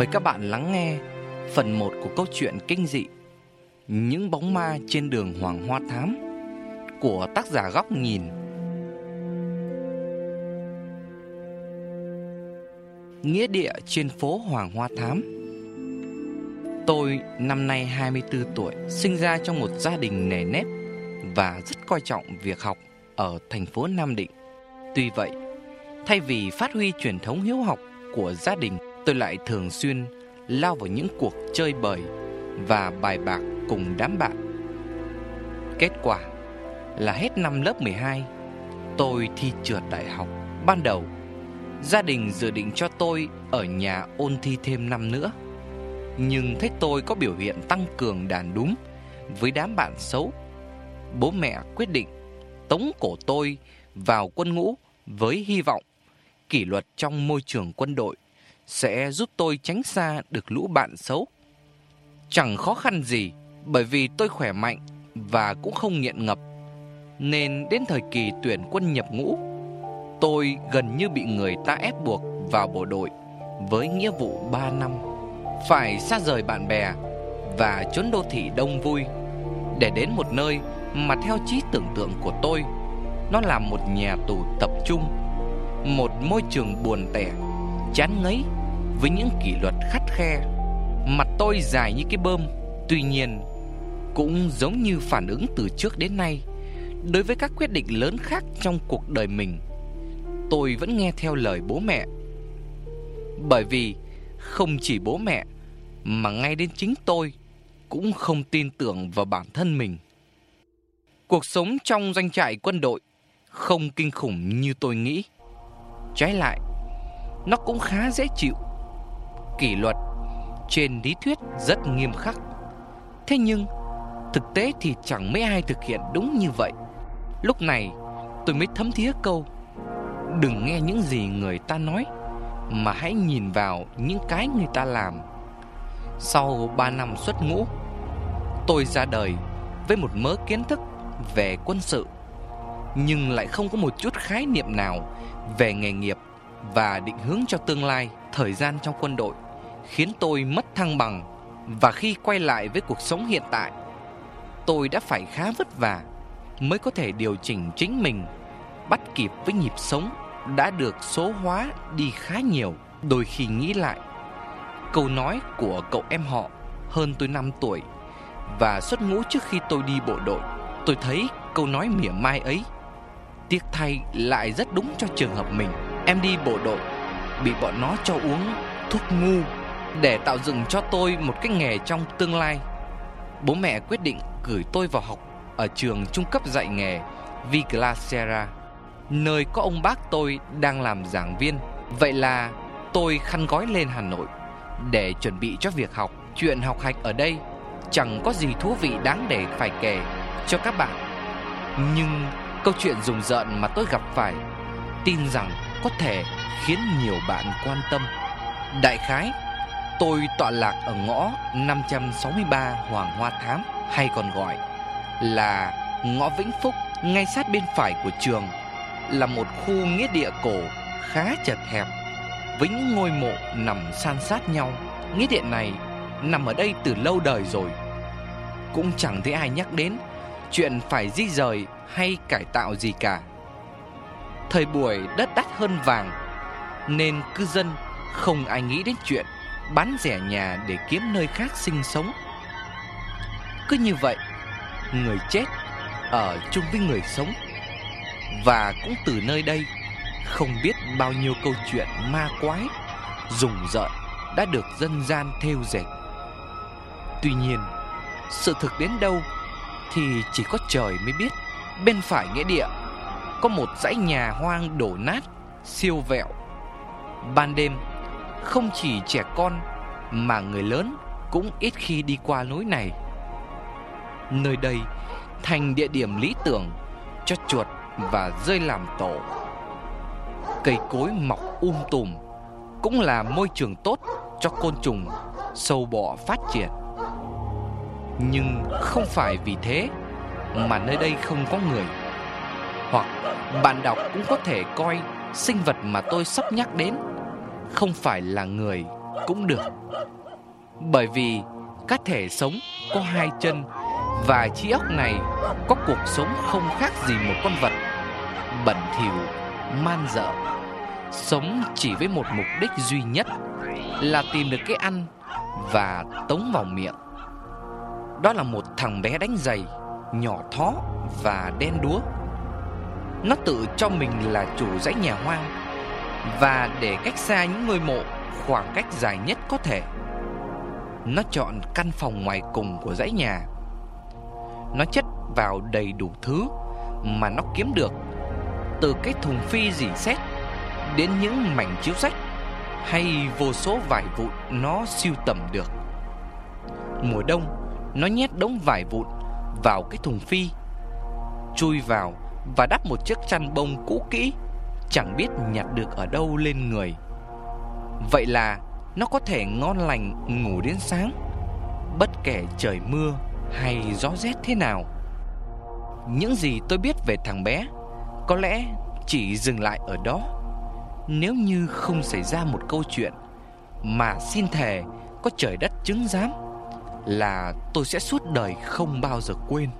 Mời các bạn lắng nghe phần 1 của câu chuyện kinh dị Những bóng ma trên đường Hoàng Hoa Thám của tác giả Góc Nhìn. Nghĩa địa trên phố Hoàng Hoa Thám Tôi năm nay 24 tuổi, sinh ra trong một gia đình nề nếp và rất coi trọng việc học ở thành phố Nam Định. Tuy vậy, thay vì phát huy truyền thống hiếu học của gia đình, tôi lại thường xuyên lao vào những cuộc chơi bời và bài bạc cùng đám bạn. Kết quả là hết năm lớp 12, tôi thi trượt đại học. Ban đầu, gia đình dự định cho tôi ở nhà ôn thi thêm năm nữa. Nhưng thấy tôi có biểu hiện tăng cường đàn đúng với đám bạn xấu, bố mẹ quyết định tống cổ tôi vào quân ngũ với hy vọng kỷ luật trong môi trường quân đội sẽ giúp tôi tránh xa được lũ bạn xấu. Chẳng khó khăn gì bởi vì tôi khỏe mạnh và cũng không nghiện ngập. Nên đến thời kỳ tuyển quân nhập ngũ, tôi gần như bị người ta ép buộc vào bộ đội với nghĩa vụ 3 năm. Phải xa rời bạn bè và trốn đô thị đông vui để đến một nơi mà theo trí tưởng tượng của tôi, nó là một nhà tù tập trung, một môi trường buồn tẻ, chán ngấy với những kỷ luật khắt khe. Mặt tôi dài như cái bơm, tuy nhiên cũng giống như phản ứng từ trước đến nay đối với các quyết định lớn khác trong cuộc đời mình. Tôi vẫn nghe theo lời bố mẹ. Bởi vì không chỉ bố mẹ mà ngay đến chính tôi cũng không tin tưởng vào bản thân mình. Cuộc sống trong doanh trại quân đội không kinh khủng như tôi nghĩ. Trái lại, nó cũng khá dễ chịu kỷ luật trên lý thuyết rất nghiêm khắc. Thế nhưng, thực tế thì chẳng mấy ai thực hiện đúng như vậy. Lúc này, tôi mới thấm thía câu Đừng nghe những gì người ta nói Mà hãy nhìn vào những cái người ta làm Sau 3 năm xuất ngũ Tôi ra đời với một mớ kiến thức về quân sự Nhưng lại không có một chút khái niệm nào về nghề nghiệp Và định hướng cho tương lai Thời gian trong quân đội khiến tôi mất thăng bằng và khi quay lại với cuộc sống hiện tại, tôi đã phải khá vất vả mới có thể điều chỉnh chính mình bắt kịp với nhịp sống đã được số hóa đi khá nhiều. Đôi khi nghĩ lại, câu nói của cậu em họ hơn tôi 5 tuổi và xuất ngũ trước khi tôi đi bộ đội, tôi thấy câu nói mỉa mai ấy tiếc thay lại rất đúng cho trường hợp mình. Em đi bộ đội bị bọn nó cho uống thuốc ngu để tạo dựng cho tôi một cái nghề trong tương lai. Bố mẹ quyết định gửi tôi vào học ở trường trung cấp dạy nghề Vigla Sierra, nơi có ông bác tôi đang làm giảng viên. Vậy là tôi khăn gói lên Hà Nội để chuẩn bị cho việc học. Chuyện học hành ở đây chẳng có gì thú vị đáng để phải kể cho các bạn. Nhưng câu chuyện rùng rợn mà tôi gặp phải tin rằng có thể khiến nhiều bạn quan tâm. Đại khái Tôi tọa lạc ở ngõ 563 Hoàng Hoa Thám, hay còn gọi là ngõ Vĩnh Phúc, ngay sát bên phải của trường, là một khu nghĩa địa cổ khá chật hẹp, với những ngôi mộ nằm san sát nhau. Nghĩa địa này nằm ở đây từ lâu đời rồi. Cũng chẳng thấy ai nhắc đến chuyện phải di rời hay cải tạo gì cả. Thời buổi đất đắt hơn vàng, nên cư dân không ai nghĩ đến chuyện bán rẻ nhà để kiếm nơi khác sinh sống. Cứ như vậy, người chết ở chung với người sống. Và cũng từ nơi đây, không biết bao nhiêu câu chuyện ma quái, rùng rợn đã được dân gian thêu dệt. Tuy nhiên, sự thực đến đâu thì chỉ có trời mới biết. Bên phải nghĩa địa có một dãy nhà hoang đổ nát, siêu vẹo. Ban đêm không chỉ trẻ con mà người lớn cũng ít khi đi qua lối này. Nơi đây thành địa điểm lý tưởng cho chuột và rơi làm tổ. Cây cối mọc um tùm cũng là môi trường tốt cho côn trùng, sâu bọ phát triển. Nhưng không phải vì thế mà nơi đây không có người. Hoặc bạn đọc cũng có thể coi sinh vật mà tôi sắp nhắc đến không phải là người cũng được. Bởi vì các thể sống có hai chân Và trí óc này có cuộc sống không khác gì một con vật. Bẩn thỉu, man dợ. Sống chỉ với một mục đích duy nhất Là tìm được cái ăn Và tống vào miệng. Đó là một thằng bé đánh giày Nhỏ thó và đen đúa. Nó tự cho mình là chủ dãy nhà hoang. Và để cách xa những ngôi mộ, Khoảng cách dài nhất có thể. Nó chọn căn phòng ngoài cùng của dãy nhà. Nó chất vào đầy đủ thứ Mà nó kiếm được, Từ cái thùng phi dỉ xét Đến những mảnh chiếu sách Hay vô số vải vụn nó siêu tầm được. Mùa đông, Nó nhét đống vải vụn vào cái thùng phi, Chui vào và đắp một chiếc chăn bông cũ kỹ Chẳng biết nhặt được ở đâu lên người. Vậy là nó có thể ngon lành ngủ đến sáng, Bất kể trời mưa hay gió rét thế nào. Những gì tôi biết về thằng bé Có lẽ chỉ dừng lại ở đó. Nếu như không xảy ra một câu chuyện Mà xin thề có trời đất chứng giám Là tôi sẽ suốt đời không bao giờ quên.